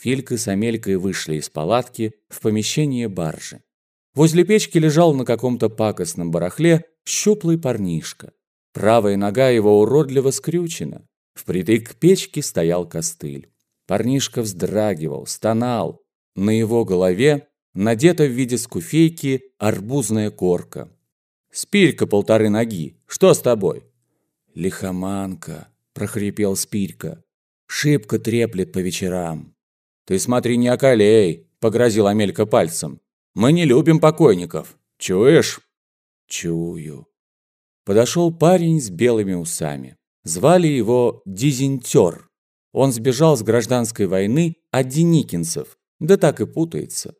Филька с Амелькой вышли из палатки в помещение баржи. Возле печки лежал на каком-то пакостном барахле щуплый парнишка. Правая нога его уродливо скрючена. Впритык к печке стоял костыль. Парнишка вздрагивал, стонал. На его голове надета в виде скуфейки арбузная корка. «Спирька полторы ноги, что с тобой?» «Лихоманка», — прохрипел Спирька. «Шибко треплет по вечерам». «Ты смотри, не околей», — погрозил Амелька пальцем. «Мы не любим покойников. Чуешь?» «Чую». Подошел парень с белыми усами. Звали его Дизентер. Он сбежал с гражданской войны от Деникинцев, да так и путается.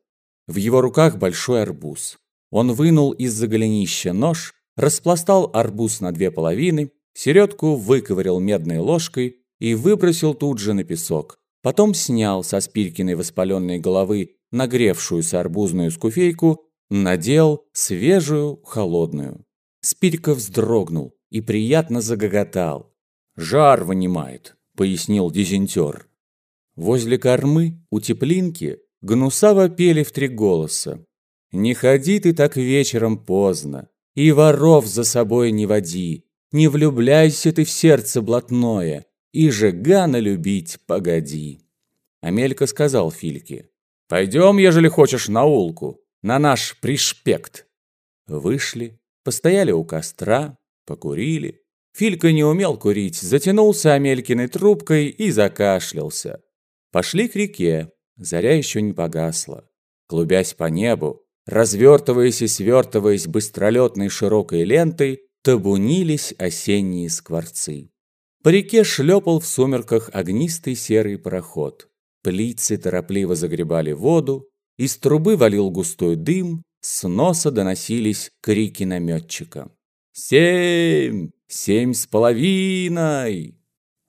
В его руках большой арбуз. Он вынул из-за голенища нож, распластал арбуз на две половины, середку выковырял медной ложкой и выбросил тут же на песок. Потом снял со Спирькиной воспаленной головы нагревшуюся арбузную скуфейку, надел свежую, холодную. Спирька вздрогнул и приятно загоготал. «Жар вынимает», — пояснил дизентер. Возле кормы у теплинки гнусаво пели в три голоса. «Не ходи ты так вечером поздно, и воров за собой не води, не влюбляйся ты в сердце блатное, и жигана любить погоди». Амелька сказал Фильке, «Пойдем, ежели хочешь, на улку, на наш пришпект». Вышли, постояли у костра, покурили. Филька не умел курить, затянулся Амелькиной трубкой и закашлялся. Пошли к реке, заря еще не погасла. Клубясь по небу, развертываясь и свертываясь быстролетной широкой лентой, табунились осенние скворцы. По реке шлепал в сумерках огнистый серый пароход. Плицы торопливо загребали воду, из трубы валил густой дым, с носа доносились крики наметчика. «Семь! Семь с половиной!»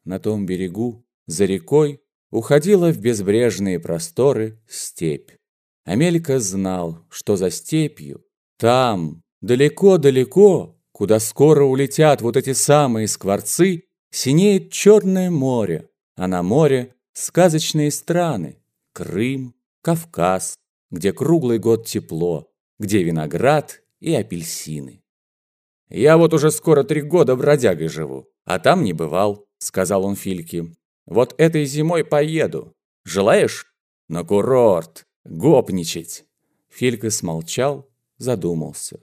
На том берегу, за рекой, уходила в безбрежные просторы степь. Амелька знал, что за степью, там, далеко-далеко, куда скоро улетят вот эти самые скворцы, синеет черное море, а на море сказочные страны – Крым, Кавказ, где круглый год тепло, где виноград и апельсины. «Я вот уже скоро три года бродягой живу, а там не бывал», – сказал он Фильке. Вот этой зимой поеду. Желаешь? На курорт. Гопничать. Филька смолчал, задумался.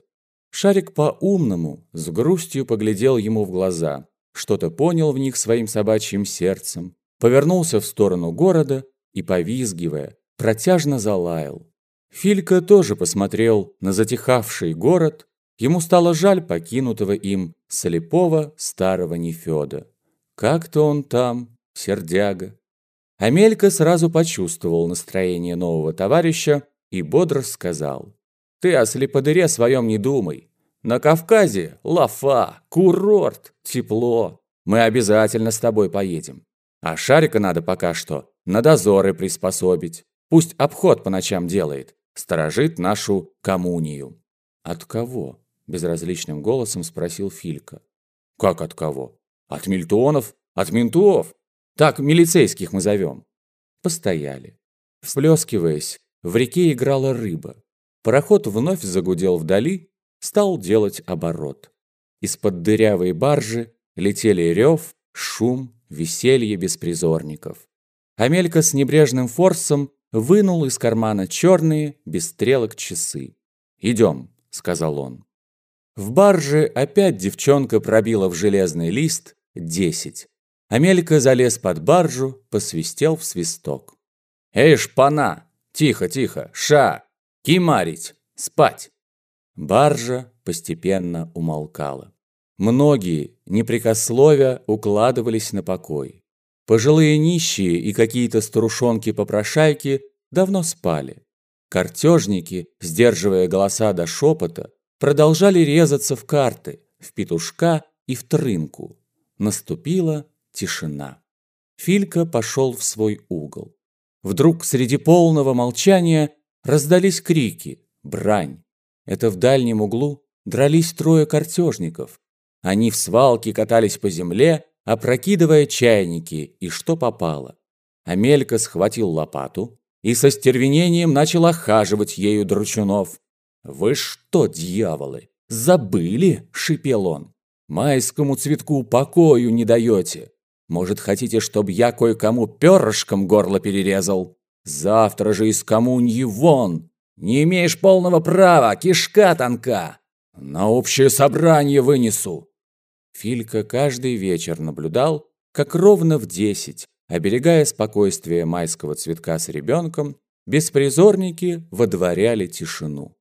Шарик по-умному, с грустью поглядел ему в глаза. Что-то понял в них своим собачьим сердцем. Повернулся в сторону города и, повизгивая, протяжно залаял. Филька тоже посмотрел на затихавший город. Ему стало жаль покинутого им слепого старого Нефёда. Как-то он там сердяга. Амелька сразу почувствовал настроение нового товарища и бодро сказал. «Ты о слеподыре своем не думай. На Кавказе лафа, курорт, тепло. Мы обязательно с тобой поедем. А Шарика надо пока что на дозоры приспособить. Пусть обход по ночам делает, сторожит нашу коммунию». «От кого?» – безразличным голосом спросил Филька. «Как от кого? От Мильтонов? От ментов? Так милицейских мы зовем. Постояли. Всплескиваясь, в реке играла рыба. Пароход вновь загудел вдали, стал делать оборот. Из-под дырявой баржи летели рев, шум, веселье беспризорников. Амелька с небрежным форсом вынул из кармана черные, без стрелок часы. «Идем», — сказал он. В барже опять девчонка пробила в железный лист десять. Амелька залез под баржу, посвистел в свисток. «Эй, шпана! Тихо, тихо! Ша! Кимарить! Спать!» Баржа постепенно умолкала. Многие, непрекословя, укладывались на покой. Пожилые нищие и какие-то старушонки-попрошайки давно спали. Картежники, сдерживая голоса до шепота, продолжали резаться в карты, в петушка и в трынку. Наступила Тишина. Филька пошел в свой угол. Вдруг среди полного молчания раздались крики, брань. Это в дальнем углу дрались трое картежников. Они в свалке катались по земле, опрокидывая чайники и что попало. Амелька схватил лопату и со стервенением начал охаживать ею дручунов. «Вы что, дьяволы, забыли?» — шипел он. «Майскому цветку покою не даете. Может, хотите, чтобы я кое-кому перышком горло перерезал? Завтра же из коммуньи вон! Не имеешь полного права, кишка тонка! На общее собрание вынесу!» Филька каждый вечер наблюдал, как ровно в десять, оберегая спокойствие майского цветка с ребенком, беспризорники водворяли тишину.